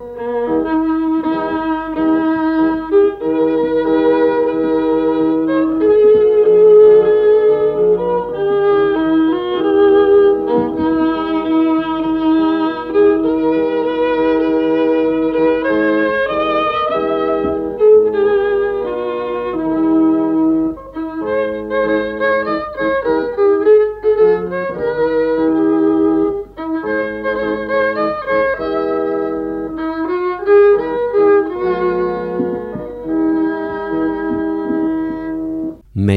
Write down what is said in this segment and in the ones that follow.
Mm-hmm.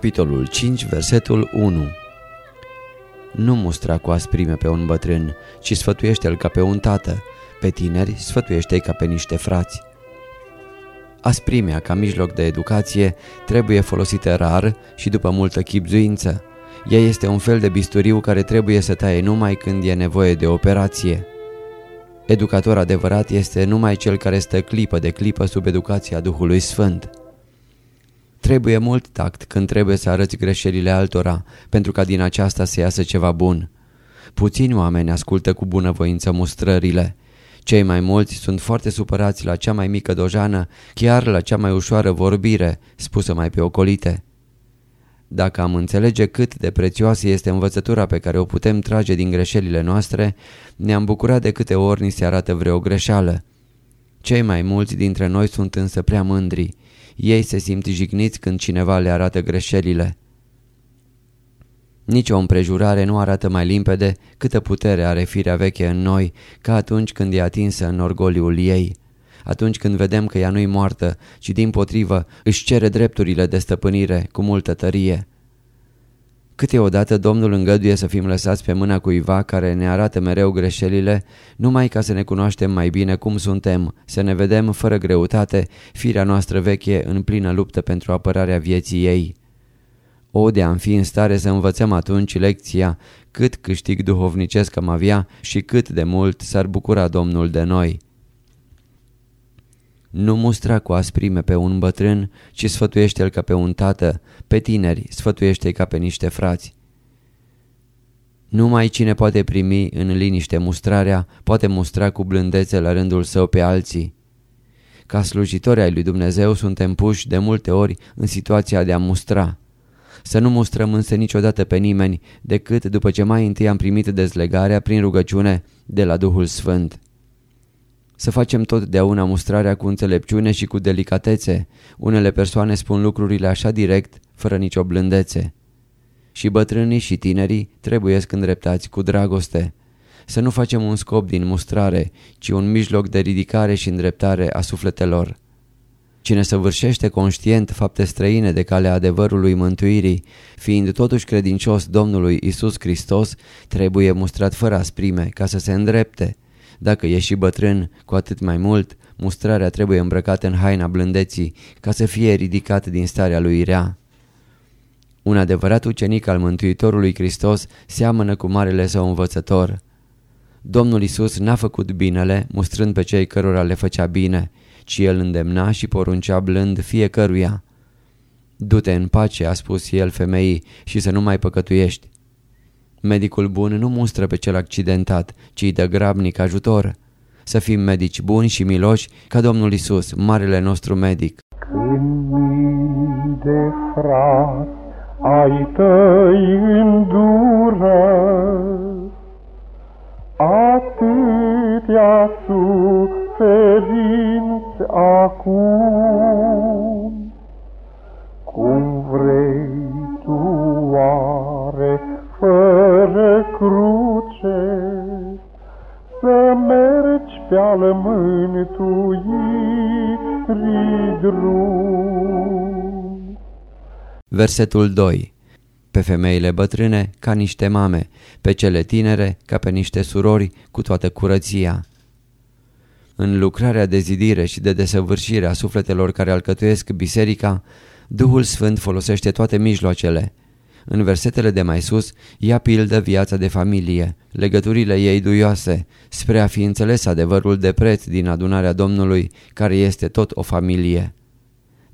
Capitolul 5, versetul 1 Nu mustra cu asprime pe un bătrân, ci sfătuiește-l ca pe un tată, pe tineri sfătuiește-i ca pe niște frați. Asprimea ca mijloc de educație trebuie folosită rar și după multă chipzuință. Ea este un fel de bisturiu care trebuie să taie numai când e nevoie de operație. Educator adevărat este numai cel care stă clipă de clipă sub educația Duhului Sfânt. Trebuie mult tact când trebuie să arăți greșelile altora, pentru ca din aceasta să iasă ceva bun. Puțini oameni ascultă cu bunăvoință mustrările. Cei mai mulți sunt foarte supărați la cea mai mică dojană, chiar la cea mai ușoară vorbire, spusă mai pe ocolite. Dacă am înțelege cât de prețioasă este învățătura pe care o putem trage din greșelile noastre, ne-am bucurat de câte ori ni se arată vreo greșeală. Cei mai mulți dintre noi sunt însă prea mândri. Ei se simt jigniți când cineva le arată greșelile. Nici o împrejurare nu arată mai limpede câtă putere are firea veche în noi ca atunci când e atinsă în orgoliul ei. Atunci când vedem că ea nu-i moartă, ci din potrivă își cere drepturile de stăpânire cu multă tărie. Câteodată Domnul îngăduie să fim lăsați pe mâna cuiva care ne arată mereu greșelile, numai ca să ne cunoaștem mai bine cum suntem, să ne vedem fără greutate, firea noastră veche în plină luptă pentru apărarea vieții ei. O, de am fi în stare să învățăm atunci lecția, cât câștig duhovnicesc am avea și cât de mult s-ar bucura Domnul de noi. Nu mustra cu asprime pe un bătrân, ci sfătuiește-l ca pe un tată, pe tineri sfătuiește-i ca pe niște frați. Numai cine poate primi în liniște mustrarea, poate mustra cu blândețe la rândul său pe alții. Ca slujitori ai lui Dumnezeu suntem puși de multe ori în situația de a mustra. Să nu mustrăm însă niciodată pe nimeni decât după ce mai întâi am primit dezlegarea prin rugăciune de la Duhul Sfânt să facem totdeauna mustrarea cu înțelepciune și cu delicatețe. Unele persoane spun lucrurile așa direct, fără nicio blândețe. Și bătrânii și tinerii trebuie îndreptați cu dragoste. Să nu facem un scop din mustrare, ci un mijloc de ridicare și îndreptare a sufletelor. Cine săvârșește conștient fapte străine de calea adevărului mântuirii, fiind totuși credincios Domnului Isus Hristos, trebuie mustrat fără asprime ca să se îndrepte. Dacă e și bătrân, cu atât mai mult, mustrarea trebuie îmbrăcată în haina blândeții ca să fie ridicat din starea lui rea. Un adevărat ucenic al Mântuitorului Hristos seamănă cu marele său învățător. Domnul Isus n-a făcut binele mustrând pe cei cărora le făcea bine, ci el îndemna și poruncea blând fiecăruia. Du-te în pace, a spus el femeii, și să nu mai păcătuiești. Medicul bun nu mustră pe cel accidentat, ci îi dă grabnic ajutor. Să fim medici buni și miloși ca Domnul Isus, marele nostru medic. Când mii de frat ai tăi îndură, atâtea suferinți acum, cum vrei tu oare fără cruce, să mergi pe-al mântuirii drum. Versetul 2 Pe femeile bătrâne ca niște mame, pe cele tinere ca pe niște surori cu toată curăția. În lucrarea de zidire și de desăvârșire a sufletelor care alcătuiesc biserica, Duhul Sfânt folosește toate mijloacele. În versetele de mai sus, ia pildă viața de familie, legăturile ei duioase, spre a fi înțeles adevărul de preț din adunarea Domnului, care este tot o familie.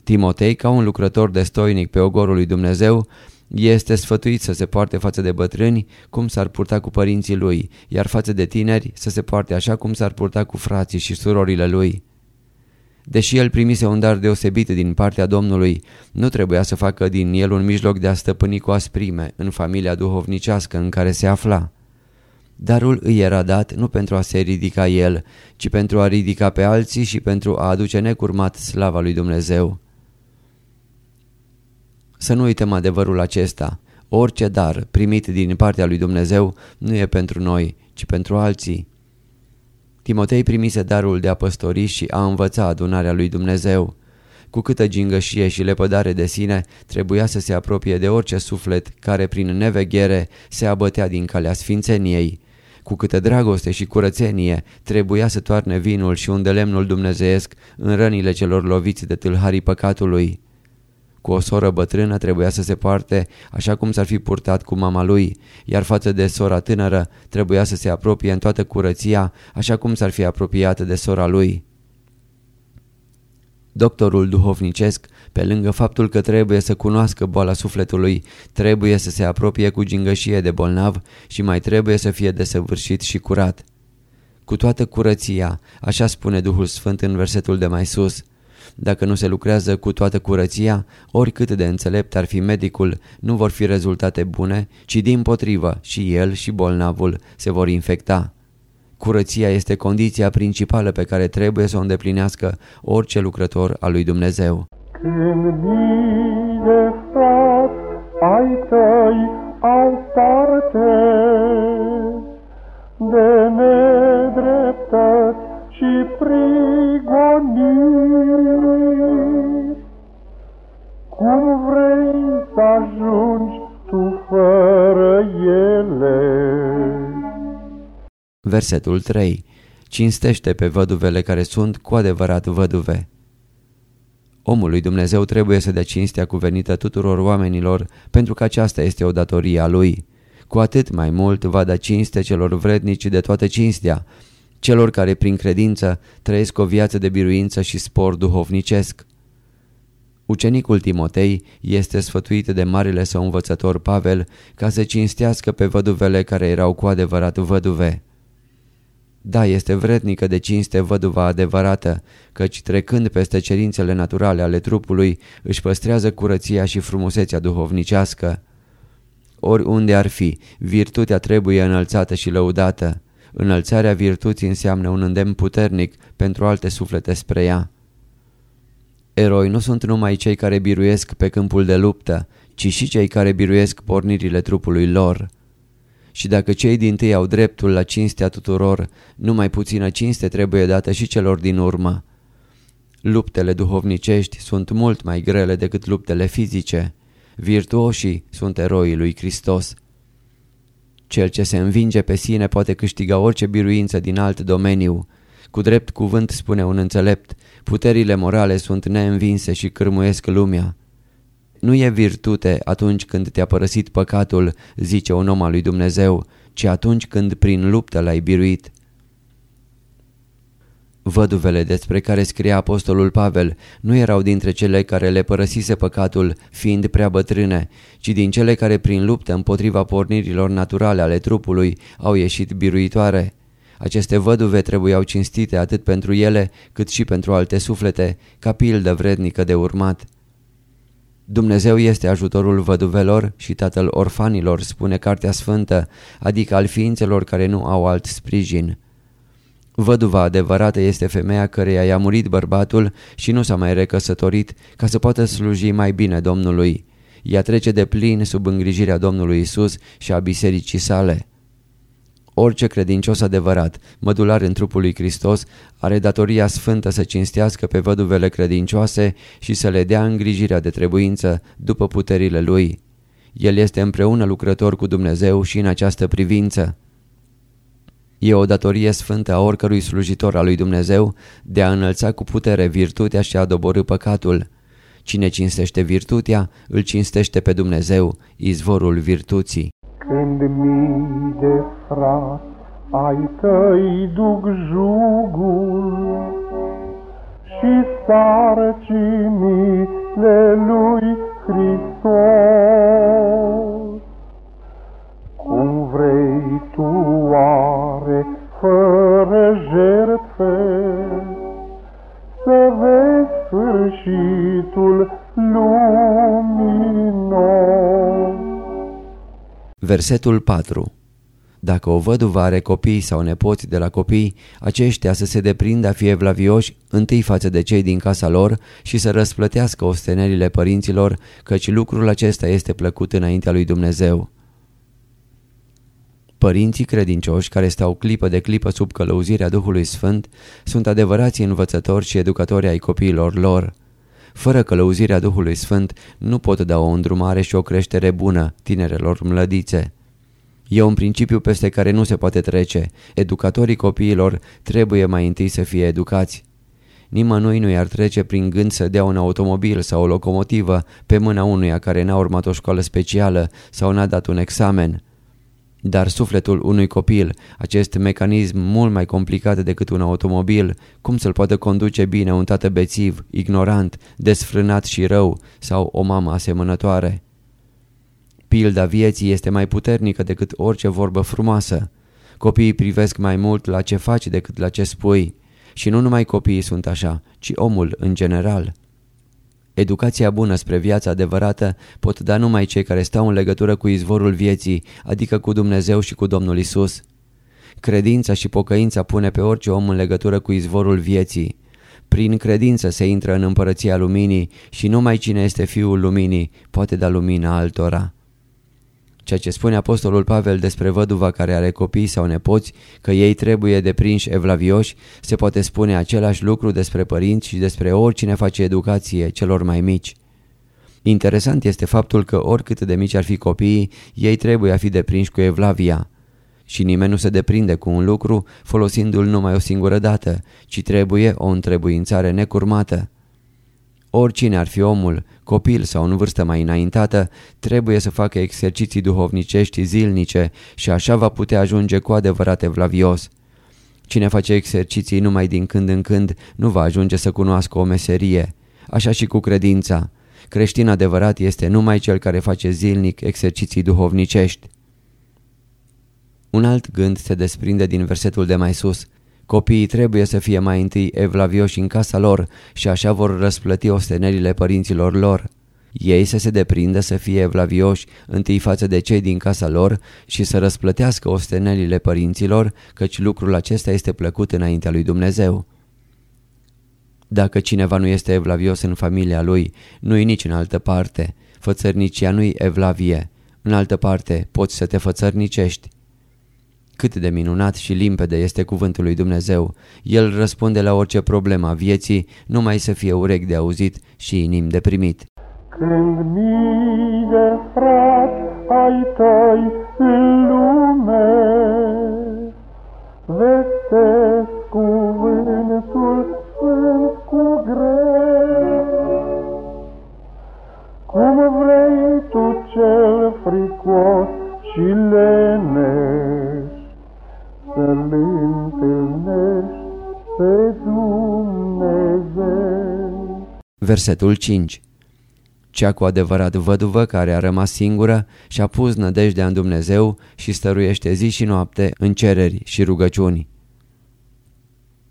Timotei, ca un lucrător destoinic pe ogorul lui Dumnezeu, este sfătuit să se poarte față de bătrâni cum s-ar purta cu părinții lui, iar față de tineri să se poarte așa cum s-ar purta cu frații și surorile lui. Deși el primise un dar deosebit din partea Domnului, nu trebuia să facă din el un mijloc de a stăpâni cu asprime în familia duhovnicească în care se afla. Darul îi era dat nu pentru a se ridica el, ci pentru a ridica pe alții și pentru a aduce necurmat slava lui Dumnezeu. Să nu uităm adevărul acesta. Orice dar primit din partea lui Dumnezeu nu e pentru noi, ci pentru alții. Timotei primise darul de a păstori și a învăța adunarea lui Dumnezeu. Cu câtă gingășie și lepădare de sine trebuia să se apropie de orice suflet care prin neveghere se abătea din calea sfințeniei. Cu câtă dragoste și curățenie trebuia să toarne vinul și unde lemnul dumnezeiesc în rănile celor loviți de tâlharii păcatului. Cu o soră bătrână trebuia să se poarte așa cum s-ar fi purtat cu mama lui, iar față de sora tânără trebuia să se apropie în toată curăția așa cum s-ar fi apropiat de sora lui. Doctorul duhovnicesc, pe lângă faptul că trebuie să cunoască boala sufletului, trebuie să se apropie cu gingășie de bolnav și mai trebuie să fie desăvârșit și curat. Cu toată curăția, așa spune Duhul Sfânt în versetul de mai sus – dacă nu se lucrează cu toată curăția, oricât de înțelept ar fi medicul, nu vor fi rezultate bune, ci din potrivă și el și bolnavul se vor infecta. Curăția este condiția principală pe care trebuie să o îndeplinească orice lucrător al lui Dumnezeu. Când de Versetul 3 Cinstește pe văduvele care sunt cu adevărat văduve. Omul lui Dumnezeu trebuie să dea cinstea cuvenită tuturor oamenilor pentru că aceasta este o datorie a lui. Cu atât mai mult va da cinste celor vrednici de toată cinstea, celor care prin credință trăiesc o viață de biruință și spor duhovnicesc. Ucenicul Timotei este sfătuit de marele său învățător Pavel ca să cinstească pe văduvele care erau cu adevărat văduve. Da, este vrednică de cinste văduva adevărată, căci trecând peste cerințele naturale ale trupului, își păstrează curăția și frumusețea duhovnicească. Oriunde ar fi, virtutea trebuie înălțată și lăudată. Înălțarea virtuții înseamnă un îndemn puternic pentru alte suflete spre ea. Eroi nu sunt numai cei care biruiesc pe câmpul de luptă, ci și cei care biruiesc pornirile trupului lor. Și dacă cei din tâi au dreptul la cinstea tuturor, numai puțină cinste trebuie dată și celor din urmă. Luptele duhovnicești sunt mult mai grele decât luptele fizice. Virtuoșii sunt eroii lui Hristos. Cel ce se învinge pe sine poate câștiga orice biruință din alt domeniu. Cu drept cuvânt spune un înțelept, puterile morale sunt neînvinse și cârmuiesc lumea. Nu e virtute atunci când te-a părăsit păcatul, zice un om al lui Dumnezeu, ci atunci când prin luptă l-ai biruit. Văduvele despre care scria apostolul Pavel nu erau dintre cele care le părăsise păcatul fiind prea bătrâne, ci din cele care prin luptă împotriva pornirilor naturale ale trupului au ieșit biruitoare. Aceste văduve trebuiau cinstite atât pentru ele cât și pentru alte suflete, ca pildă vrednică de urmat. Dumnezeu este ajutorul văduvelor și tatăl orfanilor, spune Cartea Sfântă, adică al ființelor care nu au alt sprijin. Văduva adevărată este femeia căreia i-a murit bărbatul și nu s-a mai recăsătorit ca să poată sluji mai bine Domnului. Ea trece de plin sub îngrijirea Domnului Isus și a bisericii sale. Orice credincios adevărat, mădular în trupul lui Hristos, are datoria sfântă să cinstească pe văduvele credincioase și să le dea îngrijirea de trebuință după puterile lui. El este împreună lucrător cu Dumnezeu și în această privință. E o datorie sfântă a oricărui slujitor al lui Dumnezeu de a înălța cu putere virtutea și a doborâ păcatul. Cine cinstește virtutea, îl cinstește pe Dumnezeu, izvorul virtuții. Când mii de frat ai tăi duc jugul și sarcinile lui Hristos. Versetul 4 Dacă o văduvă are copii sau nepoți de la copii, aceștia să se deprindă a fi evlavioși întâi față de cei din casa lor și să răsplătească ostenerile părinților, căci lucrul acesta este plăcut înaintea lui Dumnezeu. Părinții credincioși care stau clipă de clipă sub călăuzirea Duhului Sfânt sunt adevărații învățători și educatori ai copiilor lor. Fără călăuzirea Duhului Sfânt nu pot da o îndrumare și o creștere bună tinerelor mlădițe. E un principiu peste care nu se poate trece. Educatorii copiilor trebuie mai întâi să fie educați. Nimănui nu i-ar trece prin gând să dea un automobil sau o locomotivă pe mâna unuia care n-a urmat o școală specială sau n-a dat un examen. Dar sufletul unui copil, acest mecanism mult mai complicat decât un automobil, cum să-l poată conduce bine un tată bețiv, ignorant, desfrânat și rău sau o mamă asemănătoare? Pilda vieții este mai puternică decât orice vorbă frumoasă. Copiii privesc mai mult la ce faci decât la ce spui. Și nu numai copiii sunt așa, ci omul în general. Educația bună spre viața adevărată pot da numai cei care stau în legătură cu izvorul vieții, adică cu Dumnezeu și cu Domnul Isus. Credința și pocăința pune pe orice om în legătură cu izvorul vieții. Prin credință se intră în împărăția luminii și numai cine este fiul luminii poate da lumina altora. Ceea ce spune apostolul Pavel despre văduva care are copii sau nepoți, că ei trebuie deprinși evlavioși, se poate spune același lucru despre părinți și despre oricine face educație celor mai mici. Interesant este faptul că oricât de mici ar fi copiii, ei trebuie a fi deprinși cu evlavia. Și nimeni nu se deprinde cu un lucru folosindu-l numai o singură dată, ci trebuie o întrebuințare necurmată. Oricine ar fi omul, copil sau în vârstă mai înaintată, trebuie să facă exerciții duhovnicești zilnice și așa va putea ajunge cu adevărat evlavios. Cine face exerciții numai din când în când nu va ajunge să cunoască o meserie. Așa și cu credința. Creștin adevărat este numai cel care face zilnic exerciții duhovnicești. Un alt gând se desprinde din versetul de mai sus – Copiii trebuie să fie mai întâi evlavioși în casa lor și așa vor răsplăti ostenerile părinților lor. Ei să se deprindă să fie evlavioși întâi față de cei din casa lor și să răsplătească ostenelile părinților, căci lucrul acesta este plăcut înaintea lui Dumnezeu. Dacă cineva nu este evlavios în familia lui, nu-i nici în altă parte. Fățărnicia nu-i evlavie. În altă parte, poți să te fățărnicești. Cât de minunat și limpede este cuvântul lui Dumnezeu. El răspunde la orice problemă a vieții, numai să fie urechi de auzit și inimi de primit. Când mii de frat ai tăi în lume, vestesc cuvântul Versetul 5 Cea cu adevărat văduvă care a rămas singură și-a pus nădejdea în Dumnezeu și stăruiește zi și noapte în cereri și rugăciuni.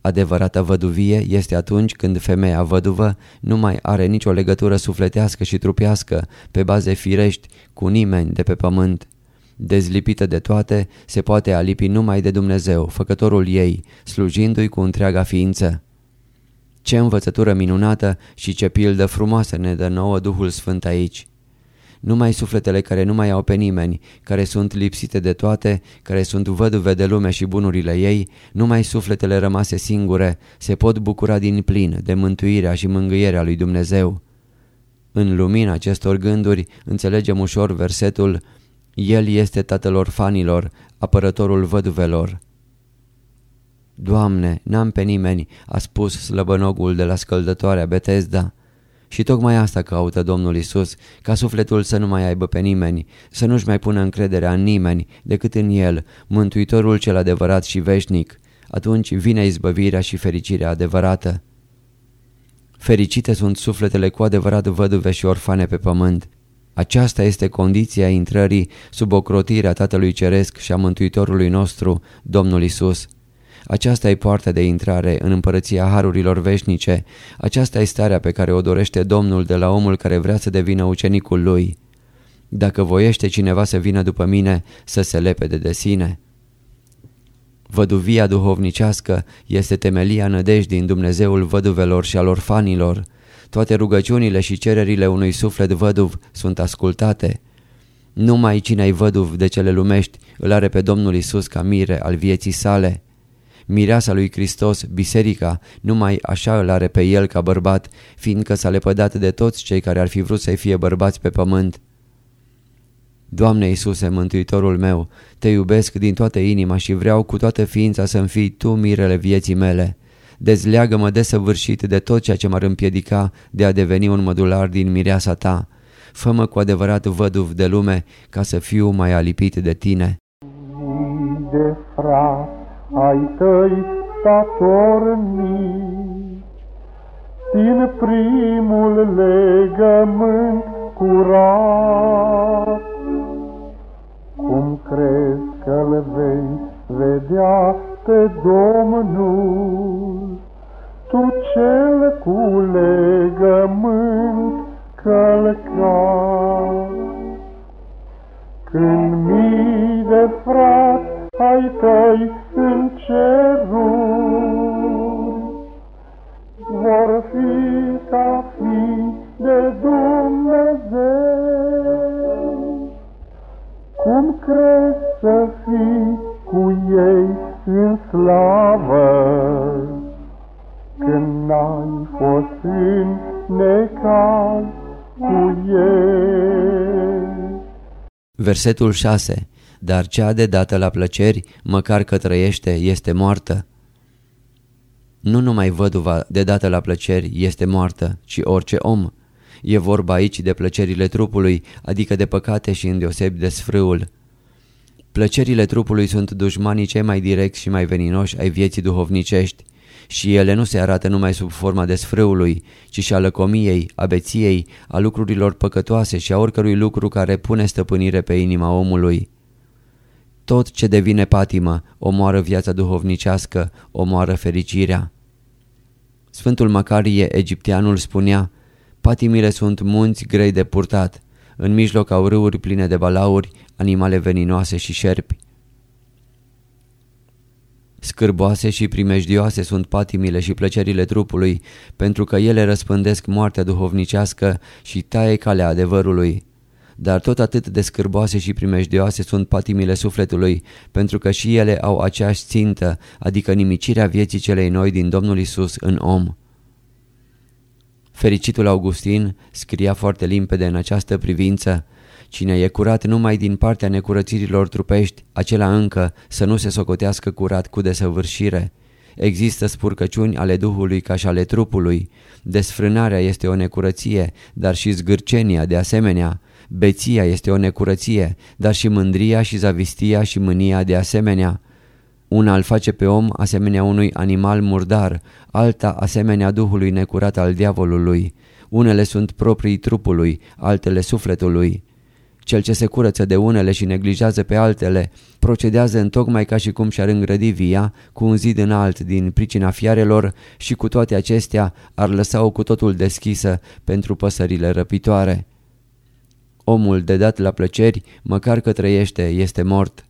Adevărata văduvie este atunci când femeia văduvă nu mai are nicio legătură sufletească și trupească pe baze firești cu nimeni de pe pământ. Dezlipită de toate, se poate alipi numai de Dumnezeu, făcătorul ei, slujindu-i cu întreaga ființă. Ce învățătură minunată și ce pildă frumoasă ne dă nouă Duhul Sfânt aici! numai sufletele care nu mai au pe nimeni, care sunt lipsite de toate, care sunt văduve de lume și bunurile ei, numai sufletele rămase singure se pot bucura din plin de mântuirea și mângâierea lui Dumnezeu. În lumina acestor gânduri înțelegem ușor versetul El este tatăl orfanilor, apărătorul văduvelor. Doamne, n-am pe nimeni, a spus slăbănogul de la scăldătoarea Betesda. Și tocmai asta caută Domnul Isus, ca sufletul să nu mai aibă pe nimeni, să nu-și mai pună încrederea în nimeni decât în El, Mântuitorul cel adevărat și veșnic. Atunci vine izbăvirea și fericirea adevărată. Fericite sunt sufletele cu adevărat văduve și orfane pe pământ. Aceasta este condiția intrării sub ocrotirea Tatălui Ceresc și a Mântuitorului nostru, Domnul Isus. Aceasta e poarta de intrare în împărăția harurilor veșnice, aceasta e starea pe care o dorește Domnul de la omul care vrea să devină ucenicul lui. Dacă voiește cineva să vină după mine, să se lepede de sine. Văduvia duhovnicească este temelia nădejdii în Dumnezeul văduvelor și al orfanilor. Toate rugăciunile și cererile unui suflet văduv sunt ascultate. Numai cine ai văduv de cele lumești îl are pe Domnul Isus ca mire al vieții sale. Mireasa lui Hristos, biserica, numai așa îl are pe el ca bărbat, fiindcă s-a lepădat de toți cei care ar fi vrut să fie bărbați pe pământ. Doamne Iisuse, Mântuitorul meu, te iubesc din toată inima și vreau cu toată ființa să-mi fii Tu mirele vieții mele. Dezleagă-mă desăvârșit de tot ceea ce m-ar împiedica de a deveni un mădular din mireasa Ta. Fă-mă cu adevărat văduv de lume ca să fiu mai alipit de Tine. de frat ai tăi statornici, din primul legământ curat. Cum crezi că-l vei vedea pe Domnul, tu cel cu legământ călcat. Când mii de frați ai tăi în ceruri, vor fi ca fi de Dumnezeu. Cum crezi să fii cu ei în slavă, când n-ai fost în necaz cu ei? Versetul 6 dar cea de dată la plăceri, măcar că trăiește, este moartă. Nu numai văduva de dată la plăceri este moartă, ci orice om. E vorba aici de plăcerile trupului, adică de păcate și îndeosebi de sfrâul. Plăcerile trupului sunt dușmanii cei mai direcți și mai veninoși ai vieții duhovnicești și ele nu se arată numai sub forma desfrâului, ci și a lăcomiei, a beției, a lucrurilor păcătoase și a oricărui lucru care pune stăpânire pe inima omului. Tot ce devine patimă omoară viața duhovnicească, omoară fericirea. Sfântul Macarie, egipteanul, spunea, patimile sunt munți grei de purtat, în mijloc au râuri pline de balauri, animale veninoase și șerpi. Scârboase și primejdioase sunt patimile și plăcerile trupului, pentru că ele răspândesc moartea duhovnicească și taie calea adevărului dar tot atât de scârboase și primejdioase sunt patimile sufletului, pentru că și ele au aceeași țintă, adică nimicirea vieții celei noi din Domnul Isus în om. Fericitul Augustin scria foarte limpede în această privință, Cine e curat numai din partea necurățirilor trupești, acela încă să nu se socotească curat cu desăvârșire. Există spurcăciuni ale Duhului ca și ale trupului. Desfrânarea este o necurăție, dar și zgârcenia de asemenea. Beția este o necurăție, dar și mândria și zavistia și mânia de asemenea. Una îl face pe om asemenea unui animal murdar, alta asemenea duhului necurat al diavolului. Unele sunt proprii trupului, altele sufletului. Cel ce se curăță de unele și neglijează pe altele, procedează în tocmai ca și cum și-ar îngrădi via cu un zid înalt din pricina fiarelor și cu toate acestea ar lăsa-o cu totul deschisă pentru păsările răpitoare. Omul de dat la plăceri, măcar că trăiește, este mort.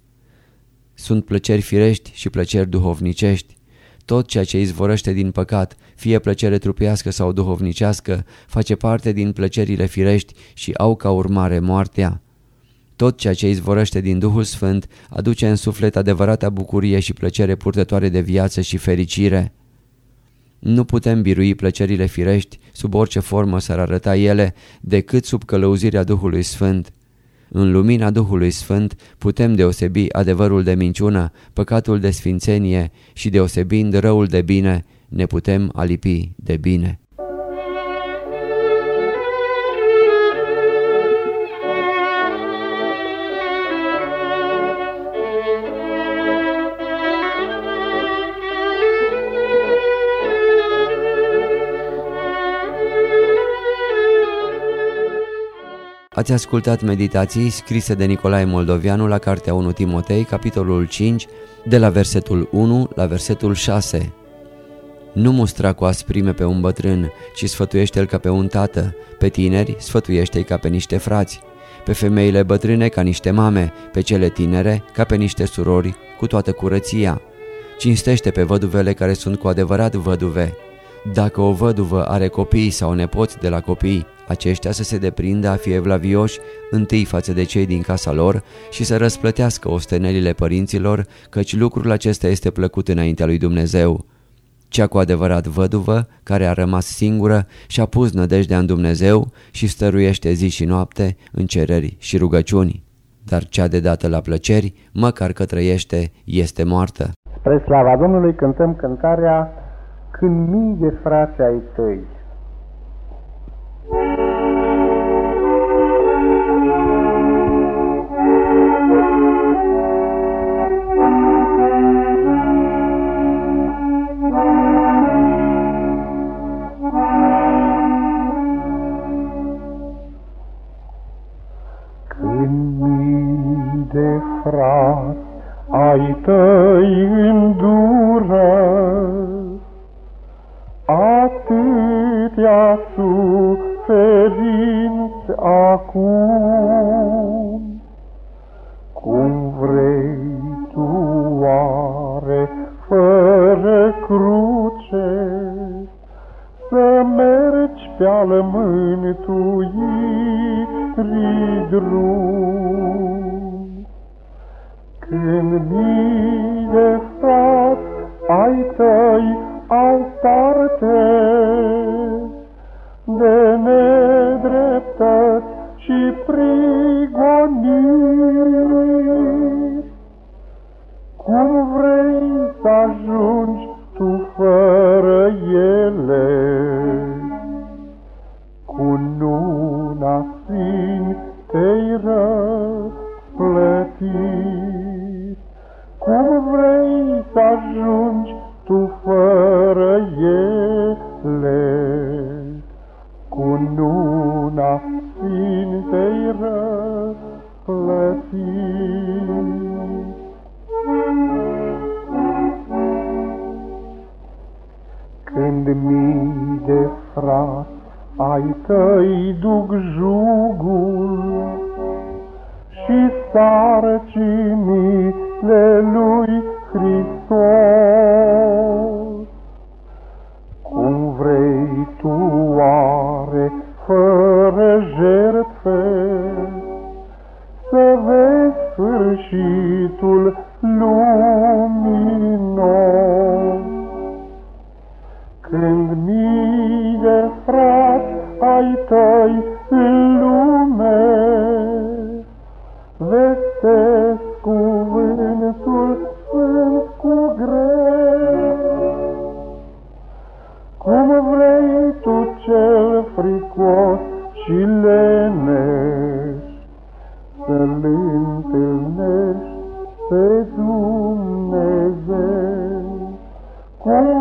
Sunt plăceri firești și plăceri duhovnicești. Tot ceea ce izvorăște din păcat, fie plăcere trupească sau duhovnicească, face parte din plăcerile firești și au ca urmare moartea. Tot ceea ce izvorăște din Duhul Sfânt aduce în suflet adevărata bucurie și plăcere purtătoare de viață și fericire. Nu putem birui plăcerile firești sub orice formă s-ar arăta ele decât sub călăuzirea Duhului Sfânt. În lumina Duhului Sfânt putem deosebi adevărul de minciună, păcatul de sfințenie și deosebind răul de bine, ne putem alipi de bine. Ați ascultat meditații scrise de Nicolae Moldovianu la Cartea 1 Timotei, capitolul 5, de la versetul 1 la versetul 6. Nu mustra cu asprime pe un bătrân, ci sfătuiește-l ca pe un tată, pe tineri sfătuiește-i ca pe niște frați, pe femeile bătrâne ca niște mame, pe cele tinere ca pe niște surori, cu toată curăția. Cinstește pe văduvele care sunt cu adevărat văduve. Dacă o văduvă are copii sau nepoți de la copii, aceștia să se deprindă a fi evlavioși întâi față de cei din casa lor și să răsplătească ostenelile părinților, căci lucrul acesta este plăcut înaintea lui Dumnezeu. Cea cu adevărat văduvă, care a rămas singură și-a pus nădejdea în Dumnezeu și stăruiește zi și noapte în cereri și rugăciuni. Dar cea de dată la plăceri, măcar că trăiește, este moartă. Spre slava Domnului cântăm cântarea Când mii de frați ai tăi. De frat ai tăi îndură, atâtea suferinți acum. Cum vrei tu oare fără cruce să mergi pe-al mântuirii drum? Lui Hristos,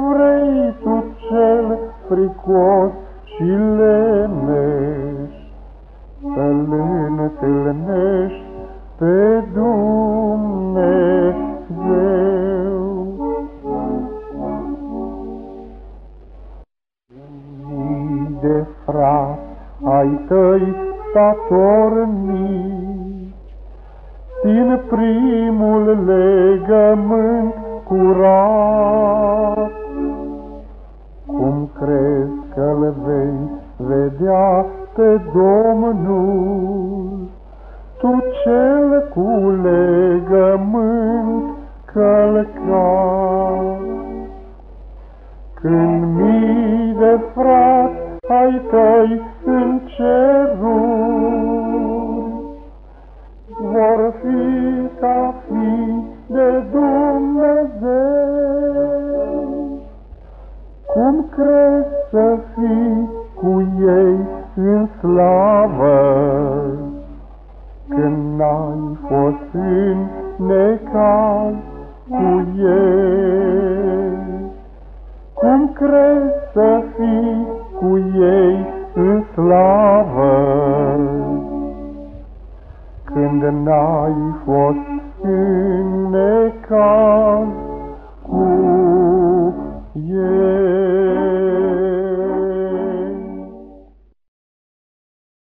vrei tu cel fricos și leneș, ai tăi în ceruri, vor fi ca fi de Dumnezeu. Cum crezi să fii cu ei în slavă, când n-ai fost în necaz cu ei? Slavă, când n-ai fost în necaz cu ei?